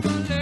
There